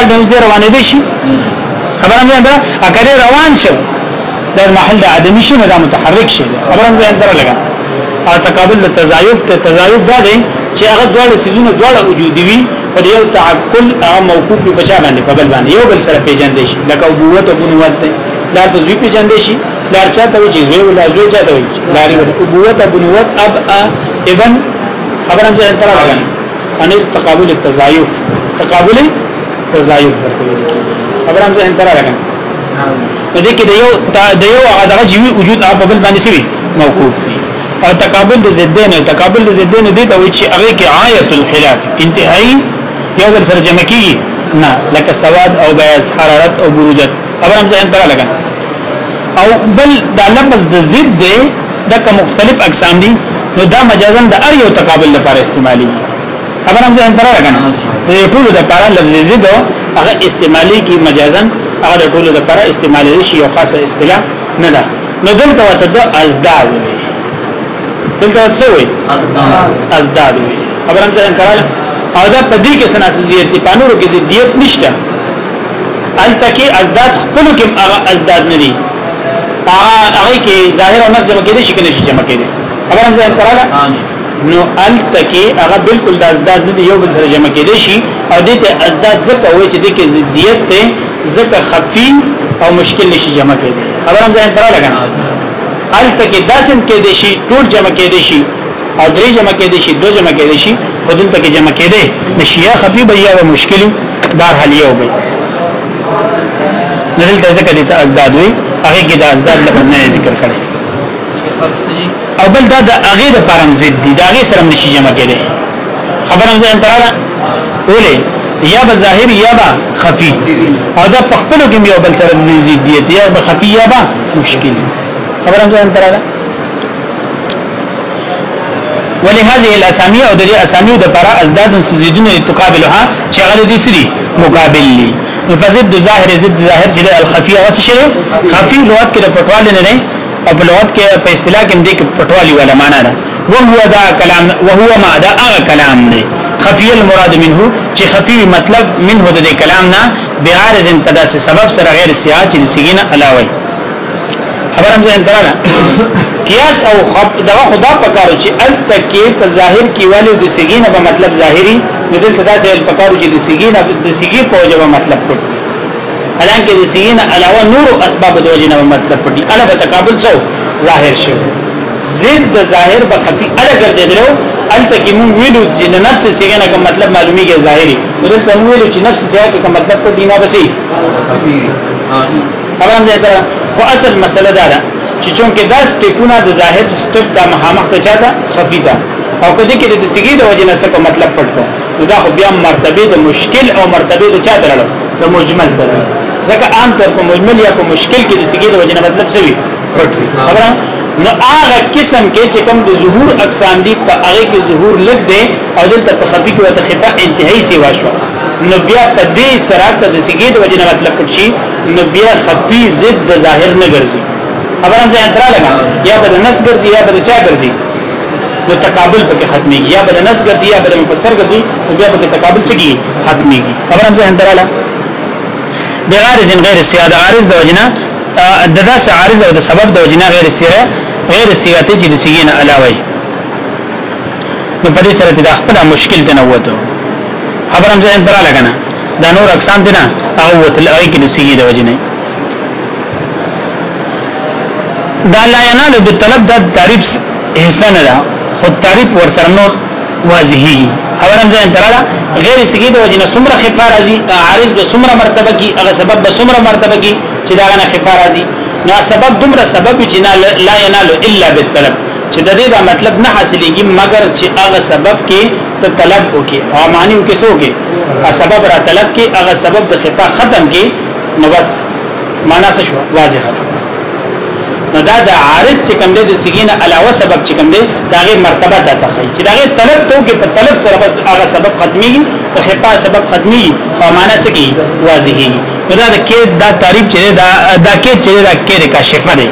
دا نږدې روانې دي شي خبره مې ده اګه روان شي دا محل د عدمی شي نه دا متحرک شي خبره مې ده لګا او تقابل د تزایف ته تزایف دا دی چې هغه دواړه سيزونه دواړه وجودي وي پر یو تعقل هغه موقوف په بچا باندې په بل باندې یو بل سره پیژندې شي لکه ابوت او بنوت دا په زوی پیژندې شي لار چاته وي زوی ولا زوی چاته وي لار ابوت او بنوت اب ابن خبره مې ده لګا ان تقابل التزایف تقابل تزاید ورکړي خبرم ځه ان تر راغلم په دې کې د یو د یو هغه جیوی وجود هغه بل باندې سوي موقوف او تقابل د زدین او تقابل د زدین دي ته وي چې هغه کې آیت الخلاف انتهایی یو بل سره جمع کیږي نه لکه سواد او بیاض حرارت او بروجت خبرم ځه ان تر راغلم او بل دا لفظ د ضد دی دغه مختلف اقسام دي نو دا مجازن د ار یو تقابل لپاره استعمالي خبرم ځه ان تر راغلم د ټولو د لپاره لفظ زید هغه استعمالي کی مجازن هغه د ټولو د لپاره استعمالي شي یو خاصه اصطلاح نه ده نو دلته ته د ازداد وي دلته څه وي ازداد ازداد وي خبرم څنګه کړل او دا په دې کې سناس زیات دی پانورو کې زیات نشته التکی ازداد خپل کې هغه ازداد نه دي هغه هغه کې ظاهر او نظم کې دي شي کې نشي جمع کېږي خبرم څنګه کړل نو ال تکي هغه بالکل د ازداد نه یو بل سره جمع کېدې شي او دې ته ازداد ځکه وای چې دې کې ضدیت ته ځکه خفي او مشکل نشي جمع کېدې خبرم ځان تر لګنه ال تکي داسم کېدې شي ټول جمع کېدې شي او درې جمع کېدې شي دو جمع کېدې شي خودن تکي جمع کېدې نشي یا خفي به یا مشکل دار حل یو بل نزل ته ځکه دې ته ازداد وي هغه کې د ازداد لفظ نه ذکر کړي خبر سي او بل دا د هغه د پرم ضد دي دا هغه سره نشي جمع کېدی خبره مزه هم پراله ولې یا به ظاهر یا به خفي او دا په خپل کې یو بل سره نزيد دي یا به خفي یا به مشکل خبره مزه هم پراله ولهذه الاسامي او د دې اسامي د پر ازداد سزيدونه تقابلها چې هغه دې سری مقابل لي فزد ظاهر ضد ظاهر چې الخفي او څه شي خفي لغت کې د پټوال نه نه او په لغت کې په اصطلاح کې دې کې پټوالي ولا معنا ده وهو دا کلام وهو ما دا هغه کلام دی خفي المراد منه چې خفي مطلب منه د کلام نه بعارض انتدا سے سبب سره غیر سیاج چې سګینه علاوه خبر هم ځین تراله قیاس او خب دا خدا پکارو چې ال تکي په ظاهر کې والو د سګینه په مطلب ظاهري نو دلته دا سه پکارو چې د سګینه د سګي په وجه مطلب پټ حالانکه د سین علاوه نور اسباب د وجنه مطلب پټي اړه په تقابل سو ظاهر شو ضد ظاهر به خفي اړه ګرځیدلو الته کې مون ویلو چې د نفس سیګنه کوم مطلب معلومی کې ظاهري دلته مون ویلو چې نفس سیګه کوم مطلب په دینا بسي خبرم ځای تر خو اصل مسله دا ده چې چونکې دا سټیپونه د ظاهر سټیپ د مخامخ ته چاته خفي ده او کدی کې د سیګې د وجې نه څه مطلب پټ کو دا خو بیا مرتبه د مشکل او مرتبه د چا درلو د مجمل درلو ځکه عام طور په مجمل یا په مشکل کې د سګې د وجنه مطلب څه وي خبره نو هغه قسم کې چې کوم د ظهور اقسام دي په هغه کې ظهور لګ دی او دلته په خفي کې وته خطا انتهایی سی واشو نو بیا په دې سره ته د سګې د وجنه مطلب پټ شي نو بیا خفي ضد د ظاهر نه ګرځي خبره هم ځان تر لګا یا به نس ګرځي یا به چا ګرځي نو تقابل پکې ختميږي یا به نس ګرځي یا به مفسر ګرځي نو بیا پکې تقابل څه کیږي ختميږي خبره هم ځان تر لګا بغارز غیر سیاد غارز د وجنه د داس عارض او د سبب د وجنه غیر سیره غیر سیاته چې د سیین علاوه نو په دې سره د خپل مشکل تنوته خبرم ځین درا لګنه دا نور اقسام دي نه او وتل اړ کې د سیې د وجنه دا لا ینالو بالطلب د تعریف حصہ نه ده خو تعریف ورسره نو واضحي خبرم ځین تراله غیر سګي د وجنه سمره خفار ازي عارض به سمره مرتبه کی هغه سبب به سمره مرتبه کی چې دا غنه خفار ازي نو سبب دومره سبب چې لا ينال الا بالطلب چې د دې دا مطلب نه حاصلېږي مگر چې هغه سبب کې ته طلب وکي او معنی وکي سو کې سبب را طلب کې هغه سبب د خفا ختم کې نو بس معنا څه شو واضحه نو دا د عارض چې کوم دی د سیګین علاوه سبب چې کوم دی دا غي مرتبه ده تخې چې دا غي طلب ته کې په طلب سره بس هغه سبب ختمي او خپا سبب ختمي او معنا سکی واضحي نو دا د کې دا تعریف چې دا دا کې چې دا کې د کاشفه دی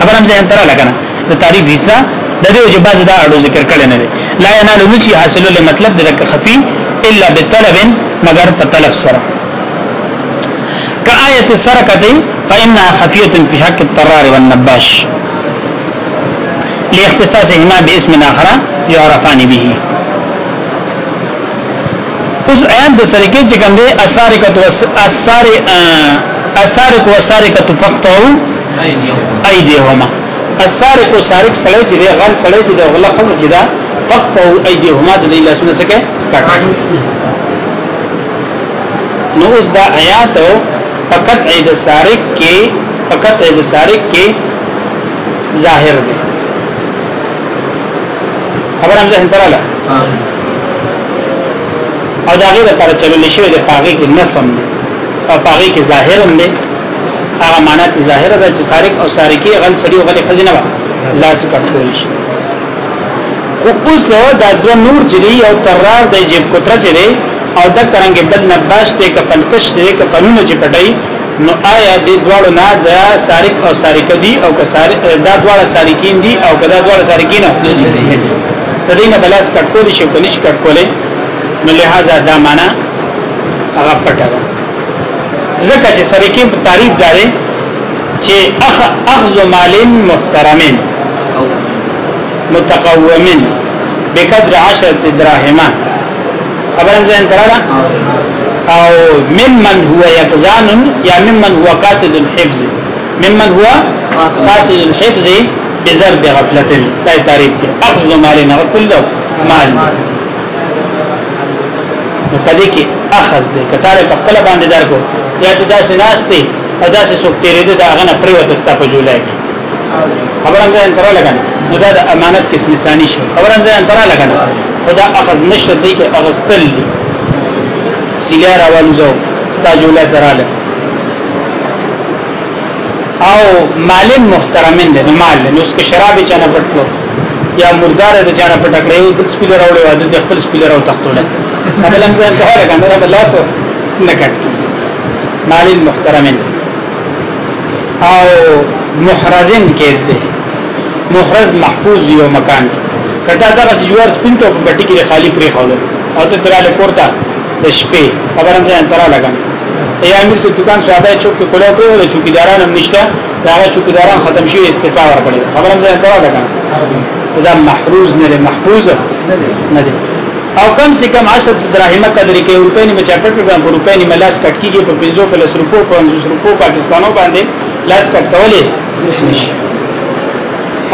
خبر هم ځان تر لګنه د تعریف حصہ د دې چې باز دا اړو ذکر کړي نه لا ينال نشي حاصل له مطلب د خفي الا بطلب مگر په طلب سره کا آیت سرکتی فإنها خفية في حق الطرار والنباش لاختصاصهما باسم آخر يعرفان به اوس آیات د سرکې چې کوم دي اسارکۃ اسار اسارک وسارکۃ فقطو ايديهما اسارک وسارک سړی چې دی غل سړی چې دی غل خزر چې دا فقطو ايديهما د دې لاسونه سکه کټ نو اوس دا آیات فقط عید سارق کې فقط عید سارق کې ظاهر دی خبر هم ځین تراله او داغه لپاره چلول شي د پاغي کې نسم او پاغي کې ظاهر هم دی هغه معنا ته ظاهر ده چې سارق او سارقي غل سړي او غل خزینه وا لاس کټول شي او اوس دا د نور جری او قرار د جیب کوتره چره او د ترنګ بد نباش ته کفنکش ته کفنونه چې پټي نو آیا دې دواړو نه دا سارق او سارقه دي او که سارق دا دواړه سارقین دي او که دا دواړه سارقین دي تدې نه بلاس کټکول شي کني شي کټکولې نو لہذا دا معنا هغه پټه ده ځکه چې سارقین په تعریف داري چې اخ اخذ مالین محترمین متقومین بقدر 10 دراهمه خبرم ځین تراله او ممن هو یقظان یا ممن هو قاصد الحفظ ممن هو قاصد الحفظ بضرب غفلت لا تعریف کې اخذ مالنا غسل له مال نو پدې کې اخذ دې کتار په خپل باندې درکو یا ته داسې ناشته او داسې څوک تیرې دې دا غنه پریوت ستا په جولای کې خبرم ځین تراله کنه نو دا امانت قسم ثاني شو خبرم ځین تراله کنه خدا اخذ نشته دی کې اغستل سیلار اولو زو استاجوله تراله او مالن محترمین دی مال نو اس کې شراب چانه پټلو یا مردار د چانه پټ کړی او بل سپیلر راوړی او د خپل سپیلر او تختوله خپل هم ځان ته راغله کنه بل لاس نه کټ مالن محترمین او محرزن کې دی محرز محفوظ یو مکان کې کټا دا بس جوار سپین ته په ټکی خالی پرې خاله او ته دراله پورته د شپې خبر هم ځان ترا لګم ای امیر سے دکان صاحب چوک کې کولو ته له چوکیداران هم نشته دا چوکیداران ختم شي استعفا ورکړي خبر هم ځان ترا لګم دا محروز نه لري محفوظ نه دي او کم سے کم 10 درهمه قدر کې روپې نه چټ په په روپې نه ملاس کټ کیږي په 50 فلس روپو په 50 روپو پاکستانو باندې لاس کټ کولې نشي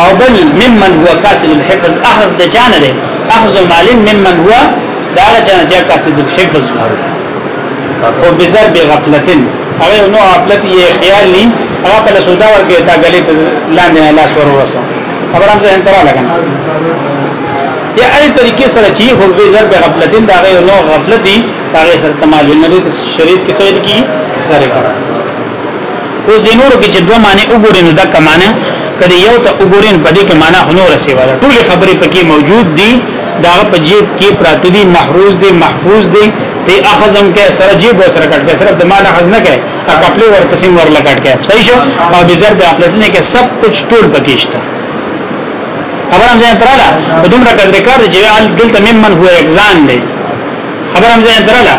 او بل ممن هو قاصد الحفظ اخذ د جانه ده اخذ المعلم ممن هو دا جانه چې قاصد الحفظ او بزرب غفلتن هغه نو غفلت یې خیال ني هغه په سودا ورګه تا غلې ته لاندې لاس ور ورسو خبرم زه انترا لګن یا اي طریقې سره چې هو بزرب غفلتن دا هغه نو غفلتي هغه سره تمال نه دي شریعت کې سوال کی سره کړه اوس دینورو کې چې دوه معنی وګورئ نو دا کمانه کله یو ته وګورین په دې کې معنا هنور سیوا ده ټول خبرې پکې موجود دي دا په جیب کې پراته دي محروز دي محفوظ دي ته اخزم کې سره جیب او سره کټ کې صرف دماغ اخز نه کوي او خپل ورپسې ورل کټ کې صحیح شو او بزر به خپل نه کې سب کچھ ټول پکې شته خبرم ځان تراله په دومره قدر کار چې ال دلته ممن هو اگزان دی خبرم ځان تراله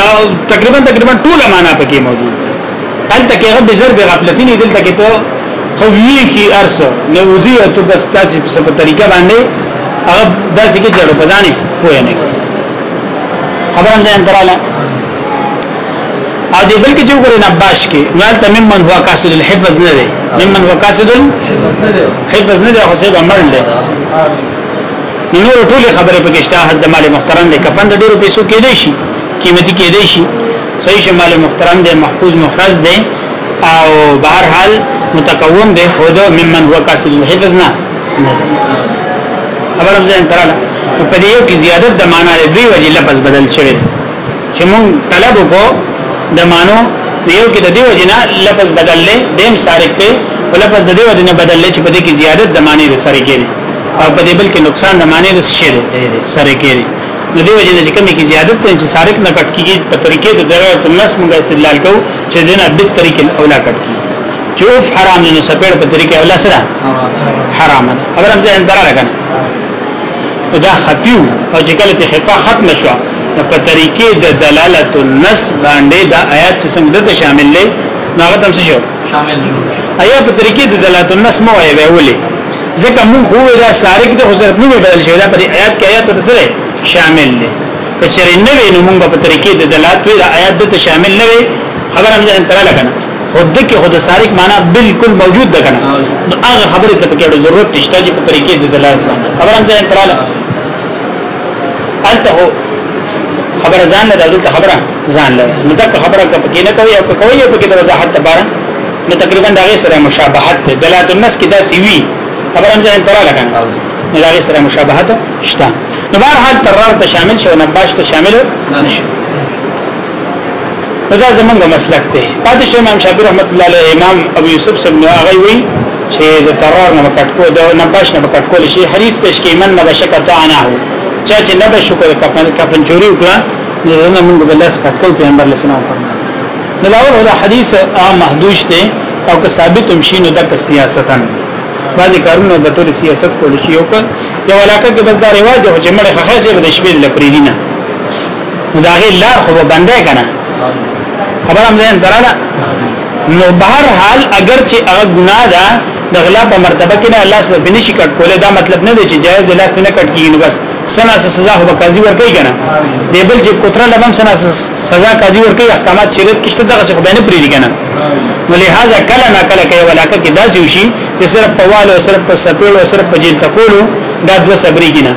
او تقریبا تقریبا ټول معنا پکې موجود ده هل تکي غب زر بغفلتين دلته کې ته قوی کی ارس نوذیت بس تاسو په سم طریقه باندې هغه داسې کې جوړ پزانی کوی نه خبرم ځان دراله او دی بل کې چې وګورئ نباش کې وال تمم من هو قاصد الحفظ نه دی ممن هو قاصد الحفظ نه دی خو سیب عمل دی نور ټول خبره پکې شته حز د مال محترم دی کپند ډیرو پیسو کې دی شي قیمتي کې دی شي صحیح شمال محترم دی محفوظ محرز دی او بهر حال متقوم دی خو دا ممن هو کاسل الحفظ نه خبرم ځین تراله په دې یو کې زیادت د معنا لري وجه لفظ بدل شوی چې مون طلب وکړو د مانو یو کې د دې وجه نه لفظ بدل لې دیم سارق ته لفظ د دې وجه نه بدل لې چې په دې کې زیادت د معنی سره کېږي او په دې بل کې نقصان د معنی سره کېږي نو دی وجه چې کومه کی زیادت ته چې سارق نه کټ کیږي په طریقې د دغه تمس موږ استدلال کوو چې دینه د طریقې اوله کټ کیږي چې اوف حرام نه سپېړ په طریقې ولا سره حرام ده اگر هم ځین درا لګنه دا خفیو او چې کله تخفا ختم شو په طریقې د دلالت النص باندې دا آیات چې څنګه دته شامل لې ناغه تم شو شامل شو آیا په طریقې د دلالت النص مو وایي ویولې ځکه موږ خو دا سارق د حضرت نه بدل شوی دا پر آیات کې آیات سره شامل لې کچره نه وینم موږ په طریقې د دلالت وی دا آیات دته شامل نه وي خبر هم ځین تر لګنه خود کې خود سارق معنا بالکل موجود ده کنه نو هغه خبره ته پکې ضرورت نشته چې په طریقې د دلالت باندې خبره ځان تراله الته خبره ځان نه دلته خبره ځان لري نو دا خبره پکې نه کوي او کوي پکې د وضاحت لپاره نو تقریبا دا غي سره مشابهت ده دلالت النص کې دا سی وی خبره ځان تراله کنه نو دا غي سره مشابهت شته نو بهر حال ترار ته شامل شو نه باش ته شامل نشو دا زمونږ مسلک دی پاتې شو امام شافعي رحمت الله علیه امام ابو یوسف سم هغه وی چې د ترار نه مکټ کو دا نه پښ نه مکټ کول شي حدیث پېښ کې من نه بشکته انا هو چا چې نه بشکو د کفن کفن چوری وکړه نه موږ بل څه کټکو پیغمبر علیه السلام فرمایي نو لاول ولا حدیث عام محدود دی او که ثابت ومشي نو د سیاستن بعضی کارونه د ټول سیاست کول شي او یو علاقه کې بس دا رواج او چې مړ خخاسي به د شپې لپاره دینه دا غیر لار خو بنده کنه خبر هم ځین دراله نو بهر حال اگر چې هغه ګناه ده د غلا په مرتبه کې نه الله سره بنشي کټ کولې دا مطلب نه دی چې جایز دی لاس نه کټ کیږي بس سنا سزا هو قاضي ور کوي کنه دیبل چې کوتره لبم سنا سزا قاضي ور کوي احکامات شریعت کې شته دغه څه به نه پریږي کنه ولهذا کله نه کله کوي ولاکه کې داسې وشي چې صرف په والو صرف په سپېړو صرف په جیل تکولو دا د صبرې کنه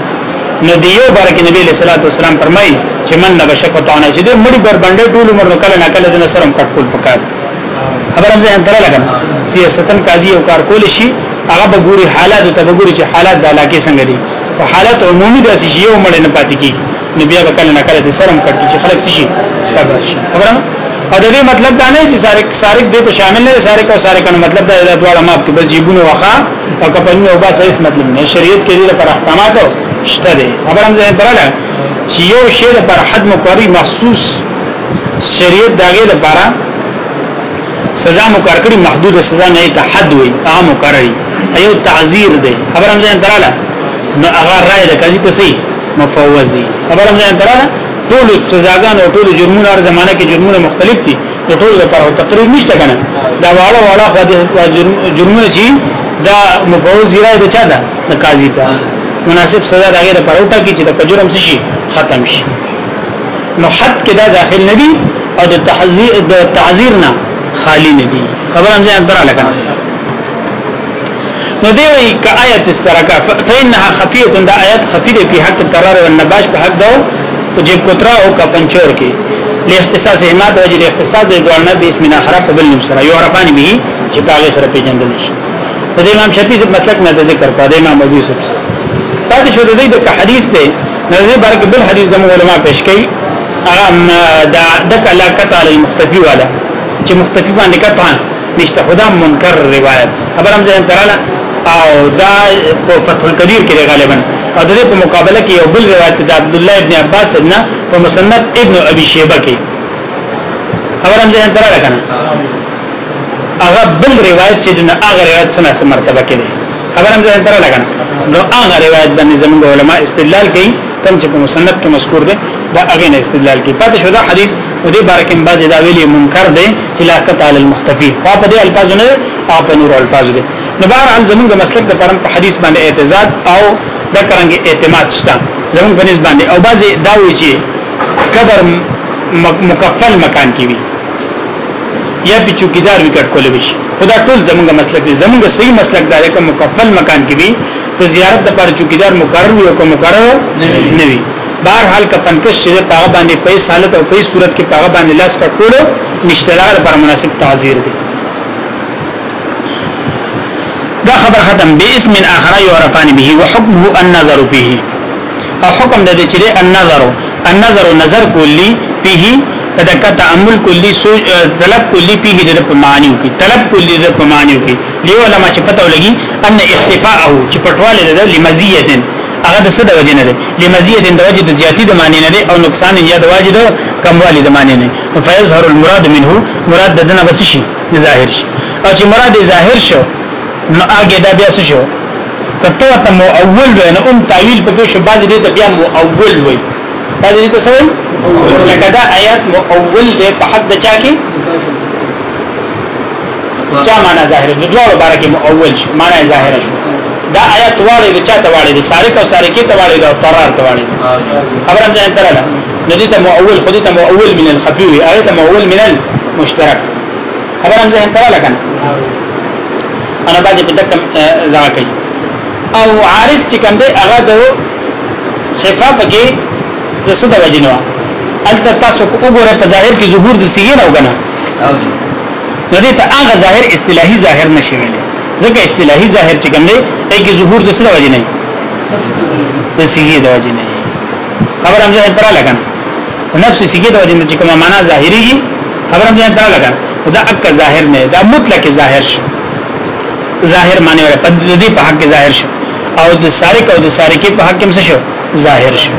نو دیو بارک نبی صلی الله علیه وسلم فرمای چې من نه بشکو تاونه چې دې مړي بر باندې ټول عمر نو کله نه کله د نصرم کټول پکار خبر هم ځان تر لګم سیاستن قاضي او کار کول شي هغه به ګوري حالات ته به ګوري چې حالات د علاقې څنګه دي په حالات عمومي داسې شی یو مړ نه پاتې کی نو بیا به کله نه کله د سرم کټ چې خلک شي صبر شي خبره او د دې مطلب دا نه چې سارق سارق دې په شامل نه سارق او سارق نو مطلب دا د دواړه ماپ کې بس جیبونه وخا او کپنه او بس هیڅ مطلب نه شریعت کې دې لپاره احکامات شته دی خبر هم ځای براله چې یو شی د پر حد مقرری مخصوص شریعت داګه لپاره سزا مقرر کړی محدود سزا نه ته حد وي عام مقرری ایو تعذير دی خبر هم ځای براله نو هغه رائے د قاضي ته سي مفوضي خبر هم ځای براله ټول سزاګان او ټول جرمونه هر زمانه کې جرمونه مختلف دي ټول لپاره تقریر نشته کنه دا واړه واړه جرمونه چې دا مفوض رائے د چا ده د قاضي ته مناسب سزا د غیر پر اوټه کی چې د جرم شي ختم شي نو حد کې دا داخل نه دي او د تحذير د تعذير نه خالی نه دي خبر هم ځان دره لګا نو دی وی ک آیت السرقه فإنها خفيه دا آیت خفيه په حق قرار او نباش په حق دو او جيب کوترا او کفنچور کې لاختصاص احمد وجه الاختصاص د دوړنه به اسمنا حرف بل نمسره یو عرفان به چې کاغه سره پیجن دي په دې امام شفیع مسلک نه ذکر په دې امام ابو یوسف سره پاتې شو د دې د حدیث دی نه دې برک بل حدیث زمو علما پیش کړي هغه دا د کلاکت علی مختفی والا چې مختفی باندې کته نشته خدا منکر روایت خبر هم ځین تراله او دا په فتح القدیر کې غالبا او د دې په مقابله کې یو بل روایت د عبد الله ابن عباس ابن په مسند ابن ابي شيبه کې خبر هم ځین تراله کنه هغه بل روایت چې دغه روایت سره مرتبه کې خبر هم ځین تراله کنه نو هغه روایت باندې زموږ علما استدلال کوي کوم چې مصنف کې مذکور ده دا هغه نه استدلال کوي پاتې شو دا حدیث او دې بارک ان باز دا ویلي منکر دي چې لا قتال المختفي په دې الفاظو نه په نور الفاظو دي نو بهرحال زموږ مسلک د پرم په حدیث باندې اعتزاز او د کرنګ اعتماد شته زموږ په نسبت باندې او بعضي دا وی چې قبر مکفل مکان کې وي یا په چوکیدار وکټ کولې وي خدا ټول زموږ مسلک دی زموږ صحیح مسلک دا دی چې مکفل مکان کې وي د زیارت لپاره چوکیدار مقرر وي او کوم مقرر نه وي بهر حال کفن کې شریعت هغه باندې پیسې حالت او پیسې صورت کې هغه باندې لاس کټول مشتلال پر مناسب تعذير دي دا خبر ختم باسم اخر يعرفان به وحكمه النظر فيه او حکم د دې چې النظر النظر نظر کولی فيه تدکا تعمل کلی سوچ طلب کلی پیه در پمانیو کی طلب کلی در پمانیو کی لیو علماء چه پتاو لگی ان اختفاءه چې پټواله ده لمزیت هغه د څه د وجه نه ده لمزیت د وجه د زیاتی د معنی نه ده او نقصان یا د وجه د کموالی د معنی نه فیظهر المراد منه مراد د دنه بس شي ظاهر شي او چې مراد ظاهر شو نو هغه دا بیا شو کته ته مو اول وین ان تعویل پکې شو باز دې ته بیا مو اول وای باز دې ته سوال لکه دا آیات مو اول دې په حد چا کې چا معنا ظاهر د دوه بارکه مؤول شو معنا ظاهر شو دا آیات واړې د چا ته واړې د سارق او سارقې ته واړې او ترار ته واړې خبر هم ځان تراله ندی ته مؤول خدي ته مؤول من الخفي آیات مؤول من المشترک خبر هم ځان تراله کنه انا باندې په دکم راکې او عارض چې کنده هغه د خفا پکې د څه د وجنه البته تاسو کو وګوره په ظاهر کې ظهور د سیګه نه وګنه نو دې ته هغه ظاهر اصطلاحي ظاهر نشي ویل ځکه اصطلاحي ظاهر چې کوم دی ای کی ظهور د سره وجه نه د سیګي د وجه نه خبر هم ځان ترا لګن نفس سیګي د وجه نه چې کومه معنا ظاهريږي خبر هم ځان ترا لګن دا اک ظاهر نه دا مطلق ظاهر شو ظاهر معنی ور په دې په حق ظاهر شو او د سارق او د سارقې په حق هم شو ظاهر شو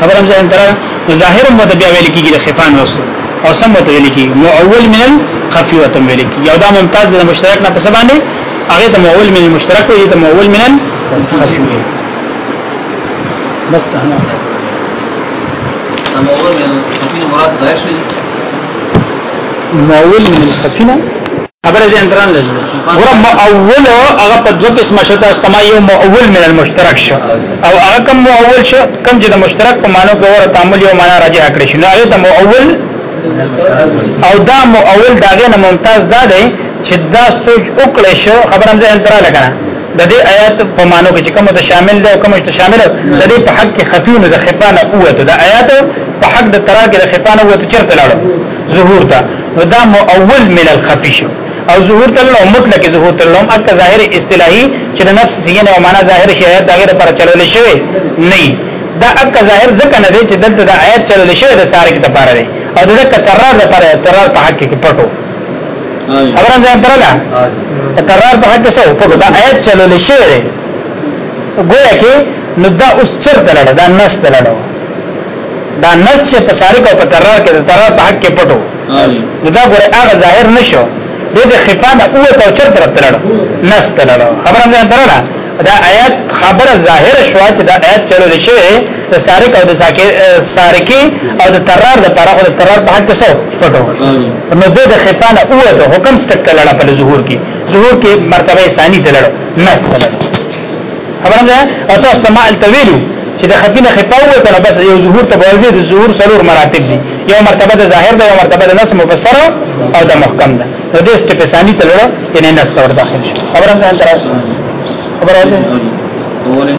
خبر هم ځان ترا ظاهر مو د بیا ویل کیږي د خفان وسو او سم ته ویل کی معول من الخفي وته ویل کی یو دا ممتاز د مشترک نه پس باندې هغه ته معول من المشترک او ته معول من الخفي بس ته نه معول من الخفي مراد ظاهر شي معول من الخفي خبره ځان دران لږه ور معول هغه په دوه قسمه شته استمای او معول من المشترک شو او هغه کوم معول شو کوم چې د مشترک په معنی کې ور تعامل یو معنا راځي اکړي شنو هغه د معول او دا مو اول داغه نه ممتاز دا دی چې دا سوچ وکړې شو خبر هم ځین تراله کړه د دې آیات په مانو کې کوم ته شامل دی او کوم ته شامل د دې په حق کې خفیون د خفانه قوت د آیات په حق د ترا کې د خفانه قوت چرته لاړو ظهور ته نو دا مو اول من الخفی شو او ظهور ته نو مطلق ظهور ته نو اک ظاهر اصطلاحي چې د نفس زینه او معنا ظاهر شی آیات دغه پر چلول شوی نه دا اک ظاهر ځکه نه دی چې دلته د آیات چلول شوی د سارق د پاره دی او د تکرار لپاره تکرار په حق کې پټو خبره ځان پرلا تکرار په حق کې څو په دا آیت چلول شي ګویا کې نو دا اوس چرته لړ دا نس تلړ دا نس چې په سارق او په تکرار کې تکرار په حق کې پټو نو دا ګوره هغه ظاهر نشو دې د خفانه اوه تو چرته تلړ نس تلړ خبره ځان پرلا دا آیت خبره ظاهر شو چې دا آیت چلول شي د سارق او د سارقي او د ترار د طرف د ترار په حق څه پټو نو د خفانه اوته حکم ستک لړه په ظهور کې ظهور کې مرتبه ثانی دلړو نس دلړو خبره ده او تاسو ته مال تویلو چې د خفینه خفاوه ته بس یو ظهور ته ورزي د ظهور سلور مراتب دي یو مرتبه د ظاهر ده یو مرتبه د نس مفسره او د محکم ده نو د استپ ثانی تلړو یعنی نس تور داخل شو خبره ده خبره ده